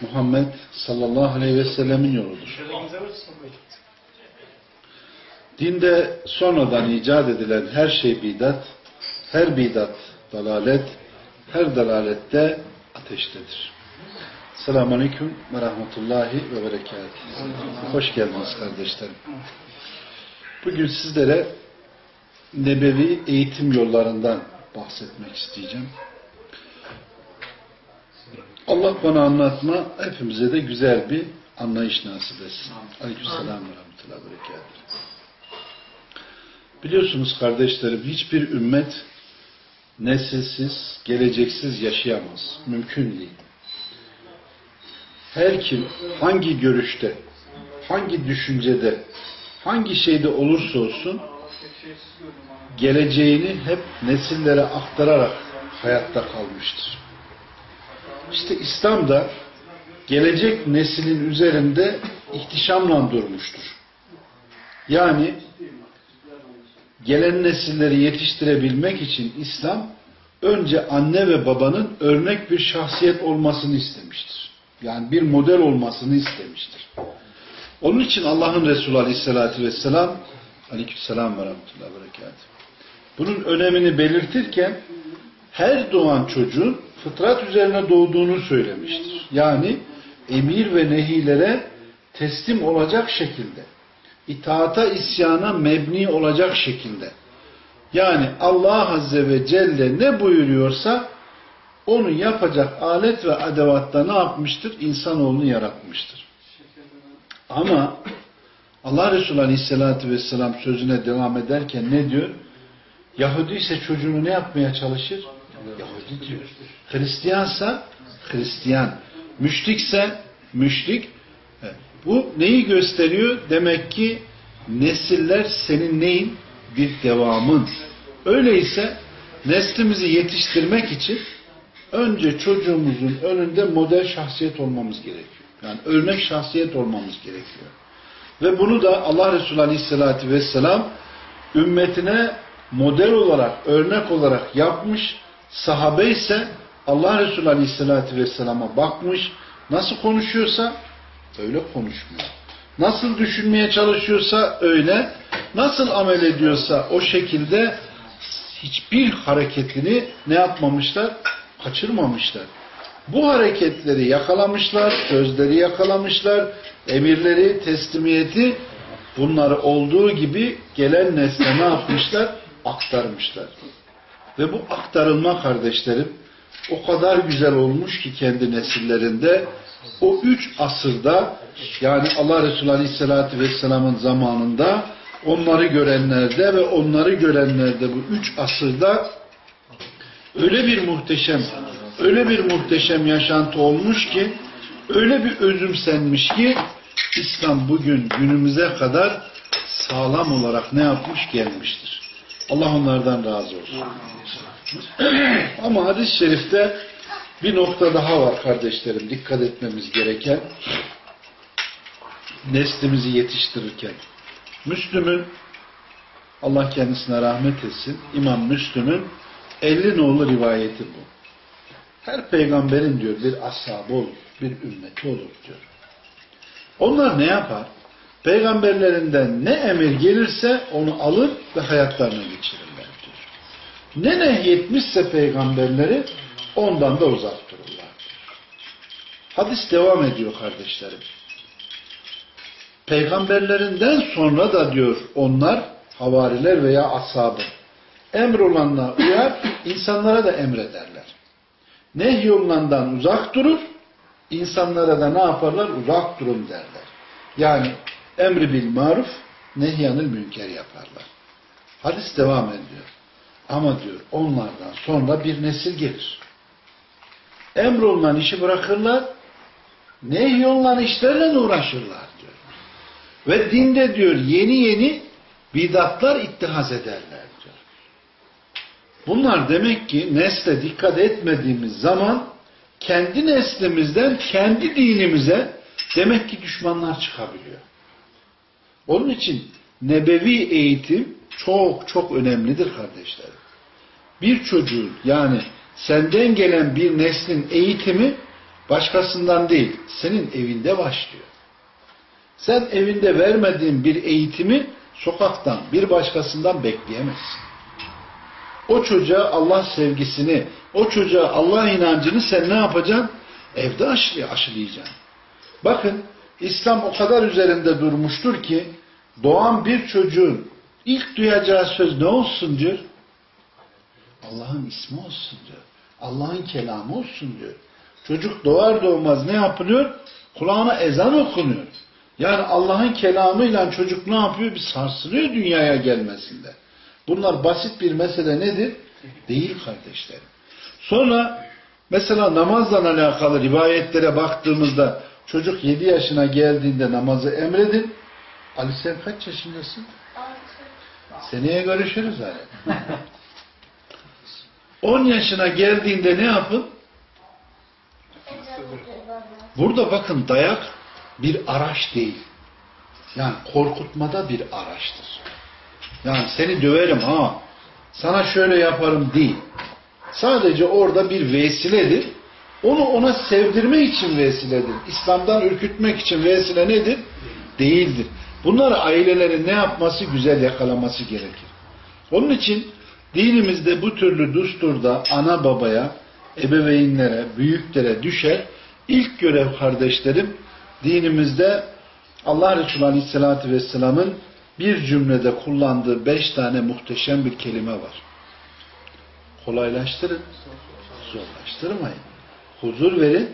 Muhammed sallallahu aleyhi ve sellemin yoludur. Dinde sonradan icat edilen her şey bidat, her bidat dalalet, her dalalette ateştedir. Selamun Aleyküm ve Rahmetullahi ve Berekatuhu. Hoş geldiniz kardeşlerim. Bugün sizlere nebevi eğitim yollarından bahsetmek isteyeceğim. Allah bana anlatma, hepimize de güzel bir anlayış nasip etsin. Aleykümselam ve rahmetullahi ve Biliyorsunuz kardeşlerim, hiçbir ümmet nesilsiz, geleceksiz yaşayamaz. Mümkün değil. Her kim hangi görüşte, hangi düşüncede, hangi şeyde olursa olsun geleceğini hep nesillere aktararak hayatta kalmıştır. İşte İslam da gelecek neslin üzerinde ihtişamla durmuştur. Yani gelen nesilleri yetiştirebilmek için İslam önce anne ve babanın örnek bir şahsiyet olmasını istemiştir. Yani bir model olmasını istemiştir. Onun için Allah'ın Resulü Aleyhisselatü Vesselam Aleykümselam ve Rahmetullahi ve Bunun önemini belirtirken her doğan çocuğun fıtrat üzerine doğduğunu söylemiştir. Yani emir ve nehilere teslim olacak şekilde, itaata isyana mebni olacak şekilde. Yani Allah Azze ve Celle ne buyuruyorsa onu yapacak alet ve adevatta ne yapmıştır? İnsanoğlunu yaratmıştır. Ama Allah Resulü Aleyhisselatü Vesselam sözüne devam ederken ne diyor? Yahudi ise çocuğunu ne yapmaya çalışır? Yahudi diyor. Hristiyansa Hristiyan. Müşrikse müşrik. Bu neyi gösteriyor? Demek ki nesiller senin neyin? Bir devamın. Öyleyse neslimizi yetiştirmek için önce çocuğumuzun önünde model şahsiyet olmamız gerekiyor. Yani örnek şahsiyet olmamız gerekiyor. Ve bunu da Allah Resulü Aleyhisselatü Vesselam ümmetine model olarak, örnek olarak yapmış Sahabe ise Allah Resulü Aleyhisselatü Vesselam'a bakmış, nasıl konuşuyorsa öyle konuşmuyor. Nasıl düşünmeye çalışıyorsa öyle, nasıl amel ediyorsa o şekilde hiçbir hareketini ne yapmamışlar? Kaçırmamışlar. Bu hareketleri yakalamışlar, sözleri yakalamışlar, emirleri, teslimiyeti bunları olduğu gibi gelen nesle ne yapmışlar? Aktarmışlar. Ve bu aktarılma kardeşlerim o kadar güzel olmuş ki kendi nesillerinde o üç asırda yani Allah Resulü Aleyhisselatü Vesselam'ın zamanında onları görenlerde ve onları görenlerde bu üç asırda öyle bir muhteşem öyle bir muhteşem yaşantı olmuş ki öyle bir özümsenmiş ki İslam bugün günümüze kadar sağlam olarak ne yapmış gelmiştir. Allah onlardan razı olsun. Ama hadis-i şerifte bir nokta daha var kardeşlerim. Dikkat etmemiz gereken neslimizi yetiştirirken. Müslüm'ün Allah kendisine rahmet etsin. İmam Müslüm'ün 50 nolu rivayeti bu. Her peygamberin diyor bir ashabı olur, bir ümmeti olur diyor. Onlar ne yapar? Peygamberlerinden ne emir gelirse onu alır ve hayatlarına geçirirler diyor. Ne nehyetmişse peygamberleri ondan da uzak dururlar. Hadis devam ediyor kardeşlerim. Peygamberlerinden sonra da diyor onlar havariler veya ashabı emrolanına uyar, insanlara da emrederler. Nehyolundan uzak durur, insanlara da ne yaparlar? Uzak durun derler. Yani emri bil maruf, nehyanıl münker yaparlar. Hadis devam ediyor. Ama diyor onlardan sonra bir nesil gelir. Emrolunan işi bırakırlar, nehyolunan işlerle uğraşırlar diyor. Ve dinde diyor yeni yeni bidatlar ittihaz ederler diyor. Bunlar demek ki nesle dikkat etmediğimiz zaman kendi neslimizden kendi dinimize demek ki düşmanlar çıkabiliyor. Onun için nebevi eğitim çok çok önemlidir kardeşlerim. Bir çocuğun yani senden gelen bir neslin eğitimi başkasından değil, senin evinde başlıyor. Sen evinde vermediğin bir eğitimi sokaktan, bir başkasından bekleyemezsin. O çocuğa Allah sevgisini, o çocuğa Allah inancını sen ne yapacaksın? Evde aşılayacaksın. Bakın İslam o kadar üzerinde durmuştur ki doğan bir çocuğun ilk duyacağı söz ne olsun diyor? Allah'ın ismi olsun diyor. Allah'ın kelamı olsun diyor. Çocuk doğar doğmaz ne yapılıyor? Kulağına ezan okunuyor. Yani Allah'ın kelamıyla çocuk ne yapıyor? Bir sarsılıyor dünyaya gelmesinde. Bunlar basit bir mesele nedir? Değil kardeşlerim. Sonra mesela namazla alakalı rivayetlere baktığımızda çocuk 7 yaşına geldiğinde namazı emredin. Ali sen kaç yaşındasın? Seneye görüşürüz hani. 10 yaşına geldiğinde ne yapın? Burada bakın dayak bir araç değil. Yani korkutmada bir araçtır. Yani seni döverim ha, sana şöyle yaparım değil. Sadece orada bir vesiledir. Onu ona sevdirme için vesiledir. İslam'dan ürkütmek için vesile nedir? Değildir. Bunları ailelerin ne yapması? Güzel yakalaması gerekir. Onun için dinimizde bu türlü düsturda ana babaya, ebeveynlere, büyüklere düşer. İlk görev kardeşlerim dinimizde Allah Resulü Aleyhisselatü Vesselam'ın bir cümlede kullandığı beş tane muhteşem bir kelime var. Kolaylaştırın, zorlaştırmayın. Huzur verin,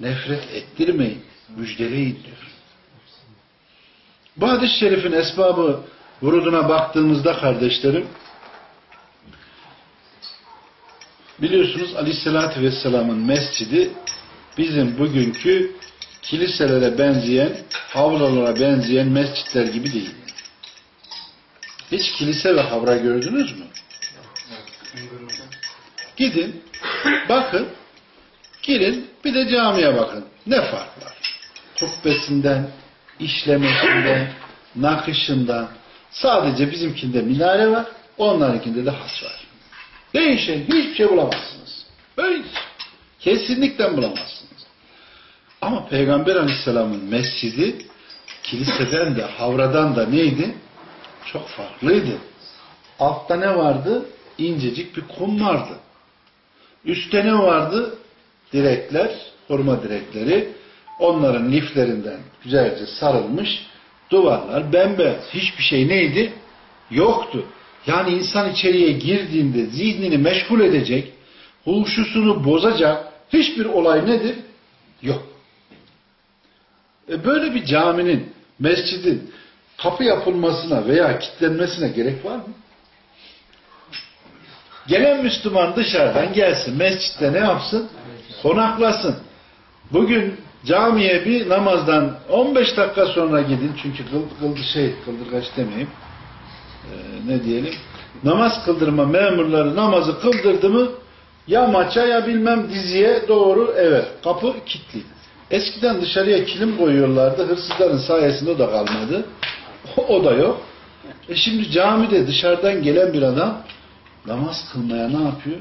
nefret ettirmeyin, müjdeleyin diyor. Bu hadis-i şerifin esbabı vuruduna baktığımızda kardeşlerim biliyorsunuz Aleyhisselatü Vesselam'ın mescidi bizim bugünkü kiliselere benzeyen, havralara benzeyen mescitler gibi değil. Hiç kilise ve havra gördünüz mü? Gidin, bakın, girin, bir de camiye bakın. Ne fark var? Kubbesinden, işlemesinden, nakışından, sadece bizimkinde minare var, onlarınkinde de has var. Değişen hiçbir şey bulamazsınız. Böyle kesinlikle bulamazsınız. Ama Peygamber Aleyhisselam'ın mescidi kiliseden de havradan da neydi? Çok farklıydı. Altta ne vardı? İncecik bir kum vardı. Üstte ne vardı? Direkler, koruma direkleri. Onların liflerinden güzelce sarılmış duvarlar bembeyaz. Hiçbir şey neydi? Yoktu. Yani insan içeriye girdiğinde zihnini meşgul edecek, huşusunu bozacak hiçbir olay nedir? Yok. E böyle bir caminin, mescidin kapı yapılmasına veya kilitlenmesine gerek var mı? Gelen Müslüman dışarıdan gelsin, mescitte ne yapsın? Konaklasın. Bugün camiye bir namazdan 15 dakika sonra gidin. Çünkü kıldı, kıldı şey, kıldırgaç demeyeyim. Ee, ne diyelim? Namaz kıldırma memurları namazı kıldırdı mı ya maça ya bilmem diziye doğru eve. Kapı kilitli. Eskiden dışarıya kilim koyuyorlardı. Hırsızların sayesinde o da kalmadı. O da yok. E şimdi camide dışarıdan gelen bir adam namaz kılmaya ne yapıyor?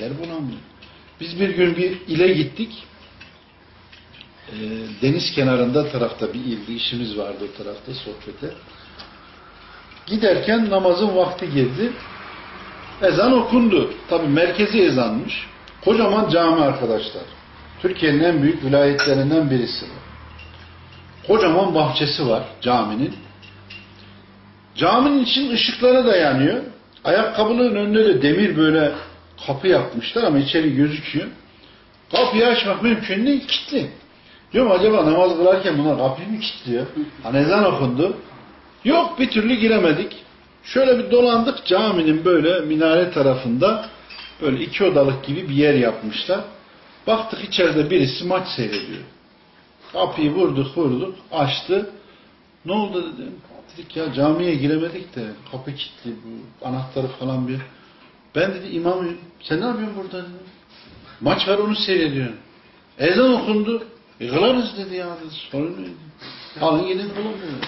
Yer bulamıyor. Biz bir gün bir ile gittik. E, deniz kenarında tarafta bir ildi. işimiz vardı o tarafta sohbete. Giderken namazın vakti girdi. Ezan okundu. Tabi merkezi ezanmış. Kocaman cami arkadaşlar. Türkiye'nin en büyük vilayetlerinden birisi. Kocaman bahçesi var caminin. Caminin için ışıkları da yanıyor. Ayakkabılığın önünde de demir böyle kapı yapmışlar ama içeri gözüküyor. Kapıyı açmak mümkün değil, kilitli. Diyorum acaba namaz kılarken bunlar kapıyı mı kilitliyor? Hani ezan okundu. Yok bir türlü giremedik. Şöyle bir dolandık caminin böyle minare tarafında böyle iki odalık gibi bir yer yapmışlar. Baktık içeride birisi maç seyrediyor. Kapıyı vurduk vurduk açtı. Ne oldu dedim. Dedik ya camiye giremedik de kapı kilitli bu anahtarı falan bir. Ben dedi imamım sen ne yapıyorsun burada dedim. Maç var onu seyrediyorsun. Ezan okundu. E kılarız dedi ya dedi. Sorun neydi? Alın gidin kılın dedi.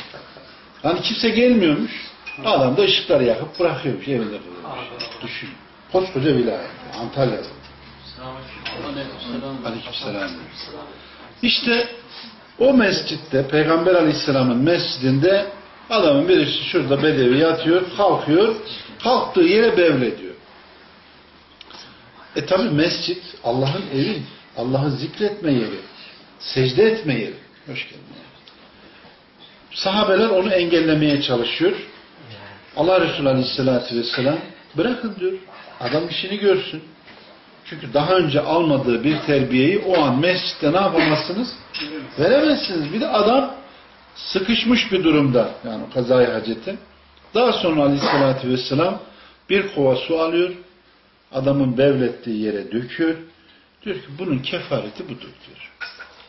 Hani kimse gelmiyormuş. Adam da ışıkları yakıp bırakıyormuş evinde. Düşün. Koskoca vilayet. Antalya'da. Aleykümselam. İşte o mescitte Peygamber Aleyhisselam'ın mescidinde adamın birisi şurada bedevi yatıyor, kalkıyor, kalktığı yere bevlediyor. E tabi mescit Allah'ın evi, Allah'ı zikretme yeri, secde etme yeri. Hoş geldin. Sahabeler onu engellemeye çalışıyor. Allah Resulü Aleyhisselatü Vesselam bırakın diyor. Adam işini görsün. Çünkü daha önce almadığı bir terbiyeyi o an mescitte ne yapamazsınız? Veremezsiniz. Bir de adam sıkışmış bir durumda. Yani kazayı haceti. Daha sonra aleyhissalatü vesselam bir kova su alıyor. Adamın bevlettiği yere döküyor. Diyor ki bunun kefareti budur diyor.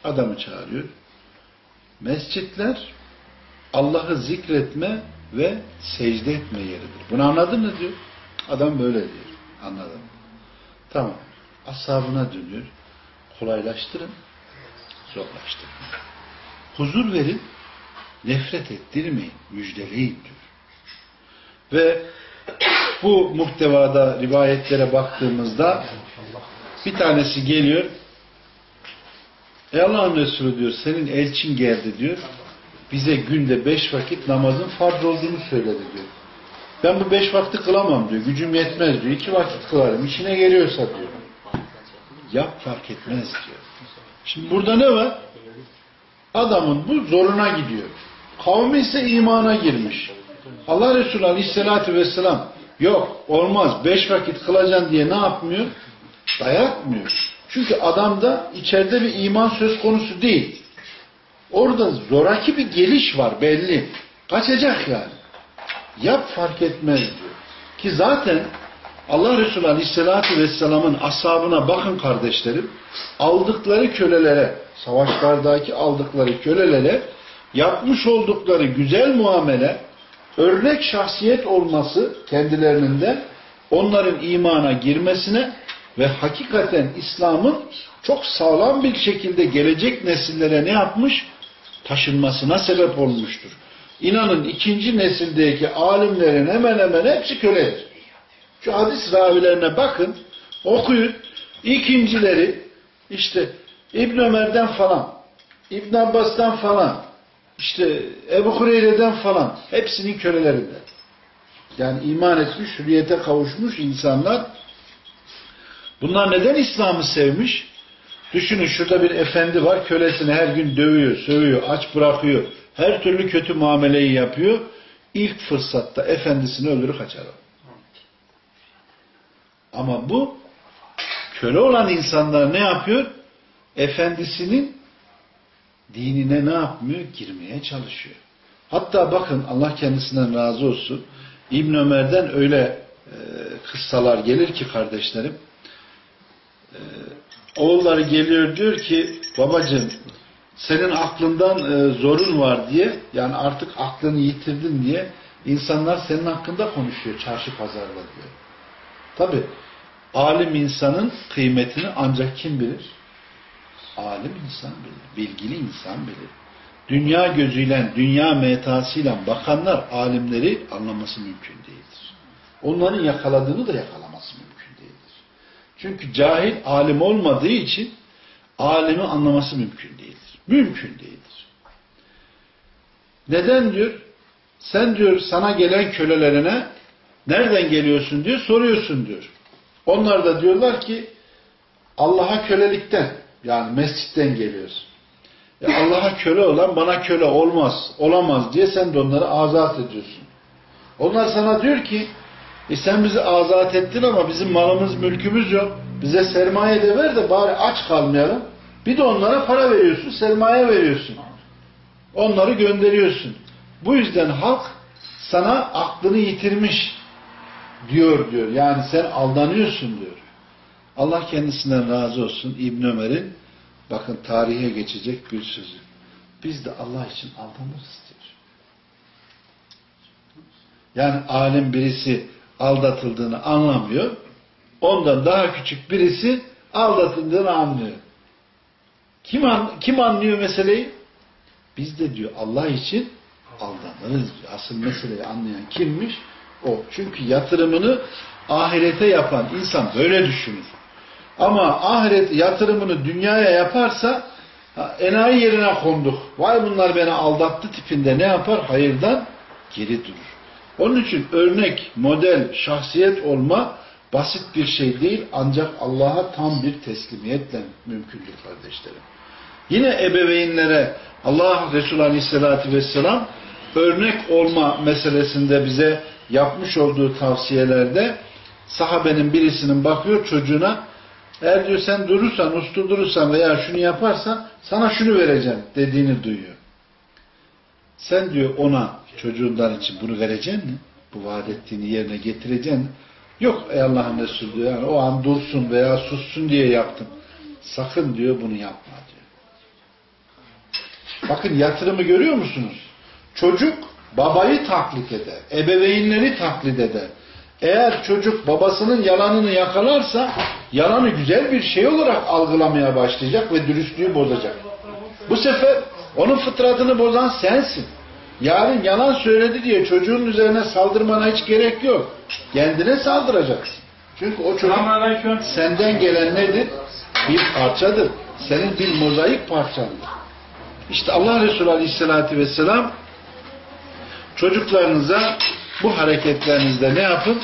Adamı çağırıyor. Mescitler Allah'ı zikretme ve secde etme yeridir. Bunu anladın mı diyor. Adam böyle diyor. Anladım. Tamam. Ashabına dönüyor. Kolaylaştırın. Zorlaştırın. Huzur verin. Nefret ettirmeyin. Müjdeleyin diyor. Ve bu muhtevada rivayetlere baktığımızda bir tanesi geliyor. Ey Allah'ın Resulü diyor senin elçin geldi diyor. Bize günde beş vakit namazın farz olduğunu söyledi diyor. Ben bu beş vakti kılamam diyor. Gücüm yetmez diyor. İki vakit kılarım. İşine geliyorsa diyor. Yap fark etmez diyor. Şimdi burada ne var? Adamın bu zoruna gidiyor. Kavmi ise imana girmiş. Allah Resulü Aleyhisselatü Vesselam yok olmaz beş vakit kılacaksın diye ne yapmıyor? Dayatmıyor. Çünkü adamda içeride bir iman söz konusu değil. Orada zoraki bir geliş var belli. Kaçacak yani. Yap fark etmez diyor. Ki zaten Allah Resulü Aleyhisselatü Vesselam'ın ashabına bakın kardeşlerim. Aldıkları kölelere, savaşlardaki aldıkları kölelere yapmış oldukları güzel muamele, örnek şahsiyet olması kendilerinin de onların imana girmesine ve hakikaten İslam'ın çok sağlam bir şekilde gelecek nesillere ne yapmış? Taşınmasına sebep olmuştur. İnanın ikinci nesildeki alimlerin hemen hemen hepsi köledir. Şu hadis ravilerine bakın, okuyun. İkincileri işte İbn Ömer'den falan, İbn Abbas'tan falan, işte Ebu Hureyre'den falan hepsinin kölelerinden. Yani iman etmiş, hürriyete kavuşmuş insanlar bunlar neden İslam'ı sevmiş? Düşünün şurada bir efendi var, kölesini her gün dövüyor, sövüyor, aç bırakıyor. Her türlü kötü muameleyi yapıyor. İlk fırsatta efendisini öldürür kaçar. Ama bu köle olan insanlar ne yapıyor? Efendisinin dinine ne yapmıyor? Girmeye çalışıyor. Hatta bakın Allah kendisinden razı olsun. İbn Ömer'den öyle e, kıssalar gelir ki kardeşlerim. E, oğulları geliyor diyor ki babacığım senin aklından e, zorun var diye yani artık aklını yitirdin diye insanlar senin hakkında konuşuyor çarşı pazarda diyor. Tabi alim insanın kıymetini ancak kim bilir? Alim insan bilir. Bilgili insan bilir. Dünya gözüyle, dünya metasıyla bakanlar alimleri anlaması mümkün değildir. Onların yakaladığını da yakalaması mümkün değildir. Çünkü cahil alim olmadığı için alimi anlaması mümkün değildir. Mümkün değildir. Neden diyor? Sen diyor sana gelen kölelerine nereden geliyorsun diyor soruyorsun diyor. Onlar da diyorlar ki Allah'a kölelikten yani mescitten geliyoruz. E Allah'a köle olan bana köle olmaz, olamaz diye sen de onları azat ediyorsun. Onlar sana diyor ki e sen bizi azat ettin ama bizim malımız, mülkümüz yok. Bize sermaye de ver de bari aç kalmayalım. Bir de onlara para veriyorsun, sermaye veriyorsun. Onları gönderiyorsun. Bu yüzden halk sana aklını yitirmiş diyor diyor. Yani sen aldanıyorsun diyor. Allah kendisinden razı olsun İbn Ömer'in bakın tarihe geçecek bir sözü. Biz de Allah için aldanırız diyor. Yani alim birisi aldatıldığını anlamıyor. Ondan daha küçük birisi aldatıldığını anlıyor. Kim, an, kim anlıyor meseleyi? Biz de diyor Allah için aldanırız. Asıl meseleyi anlayan kimmiş? O. Çünkü yatırımını ahirete yapan insan böyle düşünür. Ama ahiret yatırımını dünyaya yaparsa enayi yerine konduk. Vay bunlar beni aldattı tipinde ne yapar? Hayırdan geri durur. Onun için örnek, model, şahsiyet olma basit bir şey değil ancak Allah'a tam bir teslimiyetle mümkündür kardeşlerim. Yine ebeveynlere Allah Resulü Aleyhisselatü Vesselam örnek olma meselesinde bize yapmış olduğu tavsiyelerde sahabenin birisinin bakıyor çocuğuna eğer diyor sen durursan, uslu durursan veya şunu yaparsan sana şunu vereceğim dediğini duyuyor. Sen diyor ona çocuğundan için bunu vereceksin mi? Bu vaat ettiğini yerine getireceksin mi? Yok ey Allah'ın Resulü diyor. Yani o an dursun veya sussun diye yaptım. Sakın diyor bunu yapma diyor. Bakın yatırımı görüyor musunuz? Çocuk babayı taklit eder. Ebeveynleri taklit eder. Eğer çocuk babasının yalanını yakalarsa yalanı güzel bir şey olarak algılamaya başlayacak ve dürüstlüğü bozacak. Bu sefer onun fıtratını bozan sensin. Yarın yalan söyledi diye çocuğun üzerine saldırmana hiç gerek yok. Kendine saldıracaksın. Çünkü o çocuk senden gelen nedir? Bir parçadır. Senin bir mozaik parçandır. İşte Allah Resulü Aleyhisselatü Vesselam çocuklarınıza bu hareketlerinizde ne yapın?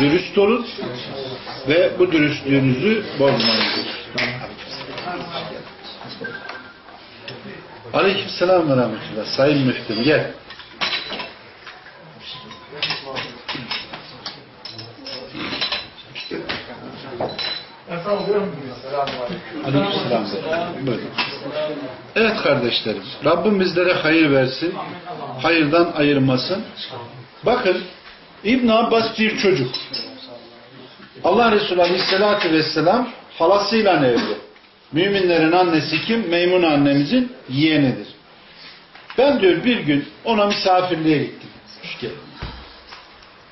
Dürüst olun ve bu dürüstlüğünüzü bozmayın. Aleyküm selam ve rahmetullah. Sayın Müftüm gel. Aleyküm selam. Buyurun. Evet kardeşlerim. Rabbim bizlere hayır versin. Hayırdan ayırmasın. Bakın İbn Abbas bir çocuk. Allah Resulü Aleyhisselatü Vesselam halasıyla evli. Müminlerin annesi kim? Meymun annemizin yeğenidir. Ben diyor bir gün ona misafirliğe gittim. Hoş geldin.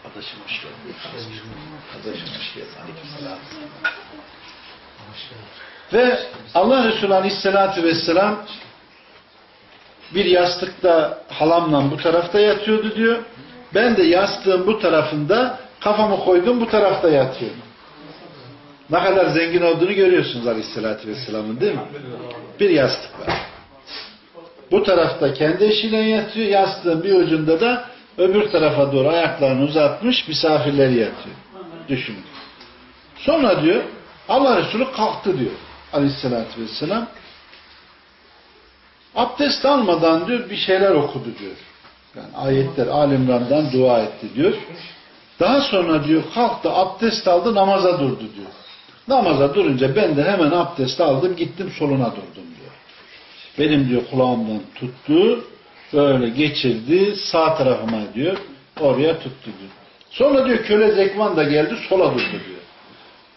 Kardeşim hoş geldin. Kardeşim hoş geldin. Ve Allah Resulü Aleyhisselatü Vesselam bir yastıkta halamla bu tarafta yatıyordu diyor. Ben de yastığın bu tarafında kafamı koydum bu tarafta yatıyorum. Ne kadar zengin olduğunu görüyorsunuz Aleyhisselatü Vesselam'ın değil mi? Bir yastık var. Bu tarafta kendi eşiyle yatıyor. Yastığın bir ucunda da öbür tarafa doğru ayaklarını uzatmış misafirleri yatıyor. Düşünün. Sonra diyor Allah Resulü kalktı diyor. Aleyhisselatü Vesselam. Abdest almadan diyor bir şeyler okudu diyor. Yani ayetler Alimran'dan dua etti diyor. Daha sonra diyor kalktı abdest aldı namaza durdu diyor. Namaza durunca ben de hemen abdest aldım gittim soluna durdum diyor. Benim diyor kulağımdan tuttu böyle geçirdi sağ tarafıma diyor oraya tuttu diyor. Sonra diyor köle Zekvan da geldi sola durdu diyor.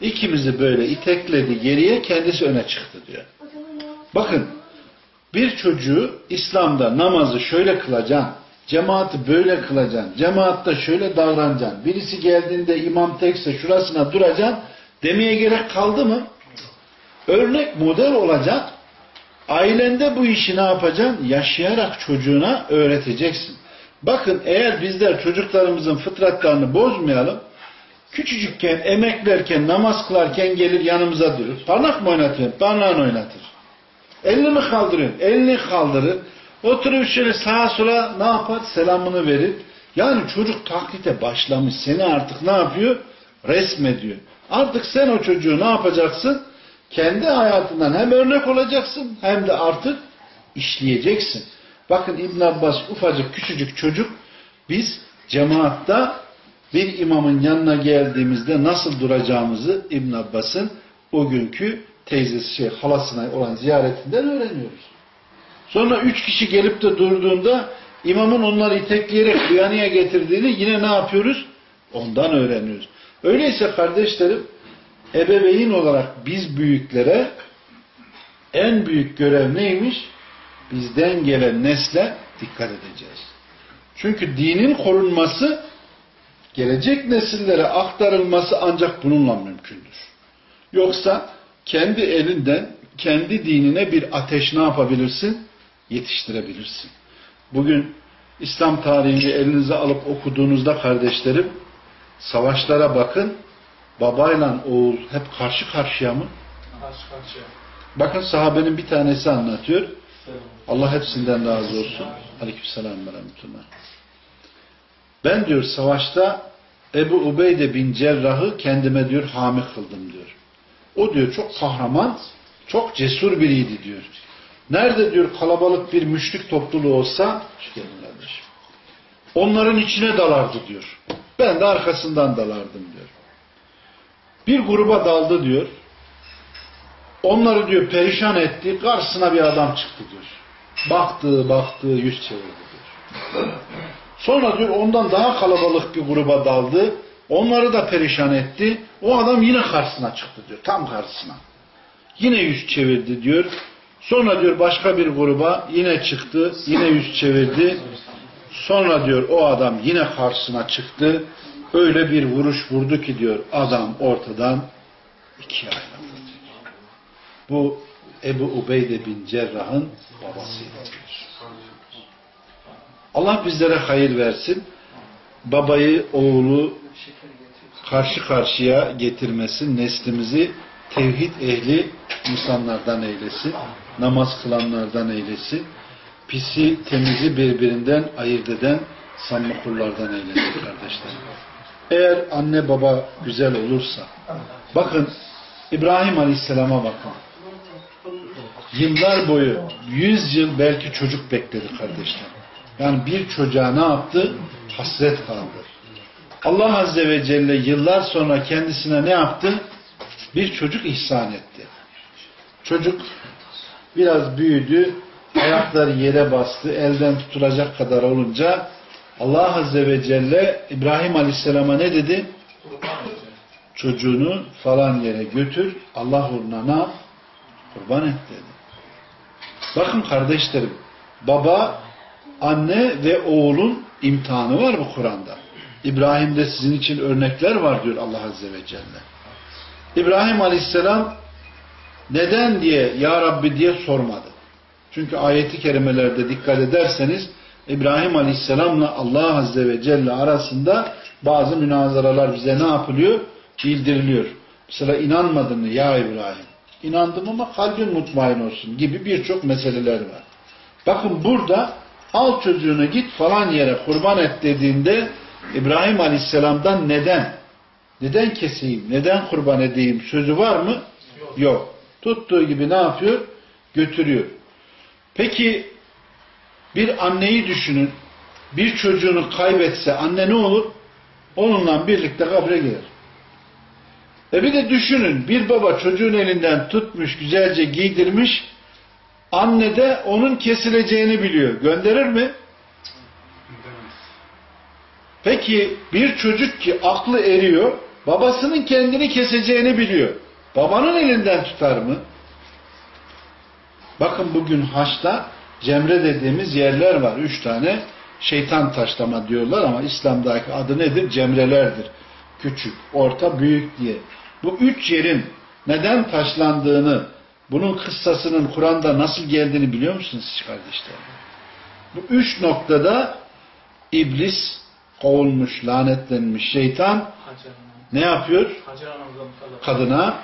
İkimizi böyle itekledi geriye kendisi öne çıktı diyor. Bakın bir çocuğu İslam'da namazı şöyle kılacaksın, cemaati böyle kılacaksın, cemaatta şöyle davranacaksın. Birisi geldiğinde imam tekse şurasına duracaksın demeye gerek kaldı mı? Örnek model olacak. Ailende bu işi ne yapacaksın? Yaşayarak çocuğuna öğreteceksin. Bakın eğer bizler çocuklarımızın fıtratlarını bozmayalım, küçücükken, emeklerken, namaz kılarken gelir yanımıza durur. Parmak mı oynatıyor? Parmağını oynatır. Elini mi kaldırıyor? Elini kaldırır. Oturup şöyle sağa sola ne yapar? Selamını verir. Yani çocuk taklite başlamış. Seni artık ne yapıyor? Resmediyor. Artık sen o çocuğu ne yapacaksın? Kendi hayatından hem örnek olacaksın hem de artık işleyeceksin. Bakın İbn Abbas ufacık küçücük çocuk biz cemaatta bir imamın yanına geldiğimizde nasıl duracağımızı İbn Abbas'ın o günkü teyzesi şey halasına olan ziyaretinden öğreniyoruz. Sonra üç kişi gelip de durduğunda imamın onları itekleyerek uyanıya getirdiğini yine ne yapıyoruz? Ondan öğreniyoruz. Öyleyse kardeşlerim ebeveyn olarak biz büyüklere en büyük görev neymiş? Bizden gelen nesle dikkat edeceğiz. Çünkü dinin korunması, gelecek nesillere aktarılması ancak bununla mümkündür. Yoksa kendi elinden, kendi dinine bir ateş ne yapabilirsin? Yetiştirebilirsin. Bugün İslam tarihini elinize alıp okuduğunuzda kardeşlerim, savaşlara bakın, babayla oğul hep karşı karşıya mı? Karşı karşıya. Bakın sahabenin bir tanesi anlatıyor. Allah hepsinden razı olsun. Aleykümselam ve rahmetullah. Ben diyor savaşta Ebu Ubeyde bin Cerrah'ı kendime diyor hami kıldım diyor. O diyor çok kahraman, çok cesur biriydi diyor. Nerede diyor kalabalık bir müşrik topluluğu olsa. Onların içine dalardı diyor. Ben de arkasından dalardım diyor. Bir gruba daldı diyor. Onları diyor perişan etti. Karşısına bir adam çıktı diyor. Baktı, baktı, yüz çevirdi diyor. Sonra diyor ondan daha kalabalık bir gruba daldı. Onları da perişan etti. O adam yine karşısına çıktı diyor. Tam karşısına. Yine yüz çevirdi diyor. Sonra diyor başka bir gruba yine çıktı. Yine yüz çevirdi. Sonra diyor o adam yine karşısına çıktı. Öyle bir vuruş vurdu ki diyor adam ortadan ikiye ayrıldı. Bu Ebu Ubeyde bin Cerrah'ın babasıydı. Allah bizlere hayır versin. Babayı, oğlu karşı karşıya getirmesin. Neslimizi tevhid ehli insanlardan eylesin. Namaz kılanlardan eylesin. Pisi, temizi birbirinden ayırt eden samimi kullardan eylesin kardeşlerim. Eğer anne baba güzel olursa bakın İbrahim Aleyhisselam'a bakın. Yıllar boyu, yüz yıl belki çocuk bekledi kardeşler. Yani bir çocuğa ne yaptı? Hasret kaldı. Allah Azze ve Celle yıllar sonra kendisine ne yaptı? Bir çocuk ihsan etti. Çocuk biraz büyüdü, ayakları yere bastı, elden tutulacak kadar olunca Allah Azze ve Celle İbrahim Aleyhisselam'a ne dedi? Çocuğunu falan yere götür, Allah uğruna ne yap? Kurban et dedi. Bakın kardeşlerim, baba, anne ve oğulun imtihanı var bu Kur'an'da. İbrahim'de sizin için örnekler var diyor Allah Azze ve Celle. İbrahim Aleyhisselam neden diye Ya Rabbi diye sormadı. Çünkü ayeti kerimelerde dikkat ederseniz İbrahim Aleyhisselam'la Allah Azze ve Celle arasında bazı münazaralar bize ne yapılıyor? Bildiriliyor. Mesela inanmadın mı ya İbrahim? İnandım ama kalbin mutmain olsun gibi birçok meseleler var. Bakın burada al çocuğunu git falan yere kurban et dediğinde İbrahim Aleyhisselam'dan neden? Neden keseyim? Neden kurban edeyim? Sözü var mı? Yok. Yok. Tuttuğu gibi ne yapıyor? Götürüyor. Peki bir anneyi düşünün. Bir çocuğunu kaybetse anne ne olur? Onunla birlikte kabre girer. E bir de düşünün bir baba çocuğun elinden tutmuş güzelce giydirmiş anne de onun kesileceğini biliyor. Gönderir mi? Peki bir çocuk ki aklı eriyor babasının kendini keseceğini biliyor. Babanın elinden tutar mı? Bakın bugün haçta cemre dediğimiz yerler var. Üç tane şeytan taşlama diyorlar ama İslam'daki adı nedir? Cemrelerdir. Küçük, orta, büyük diye. Bu üç yerin neden taşlandığını, bunun kıssasının Kur'an'da nasıl geldiğini biliyor musunuz siz kardeşlerim? Bu üç noktada iblis kovulmuş, lanetlenmiş şeytan. Ne yapıyor? Kadına,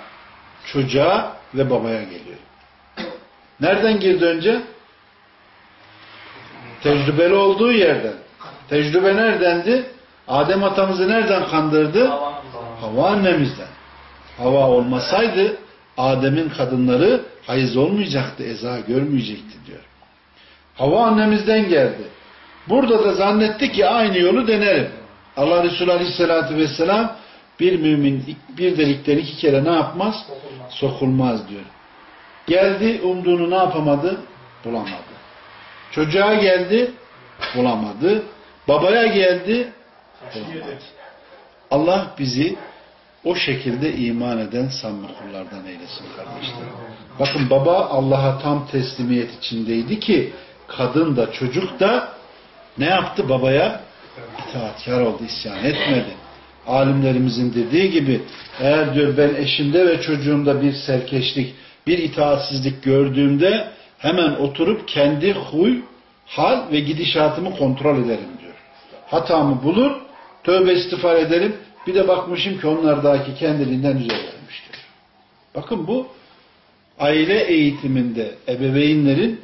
çocuğa ve babaya geliyor. Nereden girdi önce? Tecrübeli olduğu yerden. Tecrübe neredendi? Adem atamızı nereden kandırdı? Hava annemizden. Hava olmasaydı Adem'in kadınları hayız olmayacaktı, eza görmeyecekti diyor. Hava annemizden geldi. Burada da zannetti ki aynı yolu denerim. Allah Resulü Aleyhisselatü Vesselam bir mümin bir delikten iki kere ne yapmaz? Sokulmaz. Sokulmaz diyor. Geldi umduğunu ne yapamadı? Bulamadı. Çocuğa geldi bulamadı. Babaya geldi bulamadı. Allah bizi o şekilde iman eden samimi kullardan eylesin kardeşlerim. Bakın baba Allah'a tam teslimiyet içindeydi ki kadın da çocuk da Ne yaptı? Babaya itaatkar oldu, isyan etmedi. Alimlerimizin dediği gibi eğer diyor ben eşimde ve çocuğumda bir serkeşlik, bir itaatsizlik gördüğümde hemen oturup kendi huy, hal ve gidişatımı kontrol ederim diyor. Hatamı bulur, tövbe istiğfar ederim. Bir de bakmışım ki onlardaki kendiliğinden düzelmiş. Bakın bu aile eğitiminde ebeveynlerin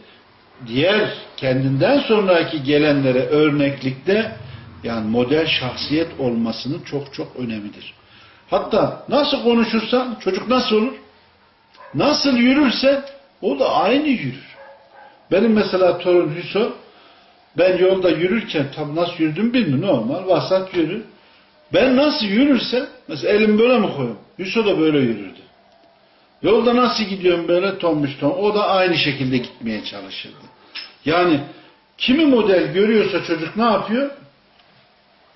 diğer kendinden sonraki gelenlere örneklikte yani model şahsiyet olmasının çok çok önemidir. Hatta nasıl konuşursan çocuk nasıl olur? Nasıl yürürse o da aynı yürür. Benim mesela torun Hüso ben yolda yürürken tam nasıl yürüdüm bilmiyorum normal vasat yürür. Ben nasıl yürürsem mesela elim böyle mi koyuyorum? Hüso da böyle yürürdü. Yolda nasıl gidiyorum böyle tombiş tom. O da aynı şekilde gitmeye çalışırdı. Yani kimi model görüyorsa çocuk ne yapıyor?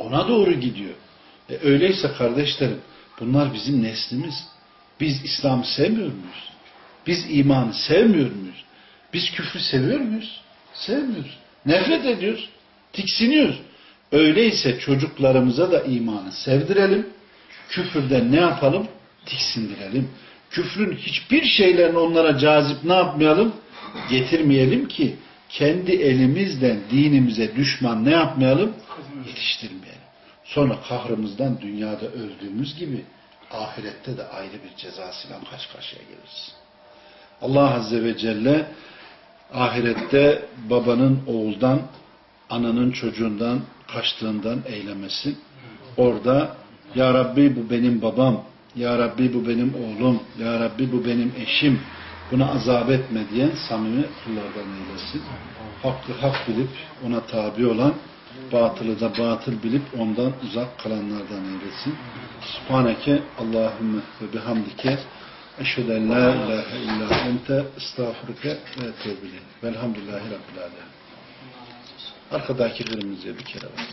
Ona doğru gidiyor. E öyleyse kardeşlerim bunlar bizim neslimiz. Biz İslam'ı sevmiyor muyuz? Biz imanı sevmiyor muyuz? Biz küfrü seviyor muyuz? Sevmiyoruz. Nefret ediyoruz. Tiksiniyoruz. Öyleyse çocuklarımıza da imanı sevdirelim. Küfürden ne yapalım? Tiksindirelim. Küfrün hiçbir şeylerini onlara cazip ne yapmayalım? Getirmeyelim ki kendi elimizden dinimize düşman ne yapmayalım? Yetiştirmeyelim. Sonra kahrımızdan dünyada öldüğümüz gibi ahirette de ayrı bir cezasıyla karşı karşıya geliriz. Allah Azze ve Celle ahirette babanın oğuldan, ananın çocuğundan kaçtığından eylemesin. Orada Ya Rabbi bu benim babam, Ya Rabbi bu benim oğlum, Ya Rabbi bu benim eşim, buna azap etme diyen samimi kullardan eylesin. Hakkı hak bilip ona tabi olan, batılı da batıl bilip ondan uzak kalanlardan eylesin. Subhaneke Allahümme ve bihamdike eşhedü la ilahe illa ente estağfurüke ve ileyk. Velhamdülillahi Rabbil alemin. Arkadaki kırmızıya bir kere bak.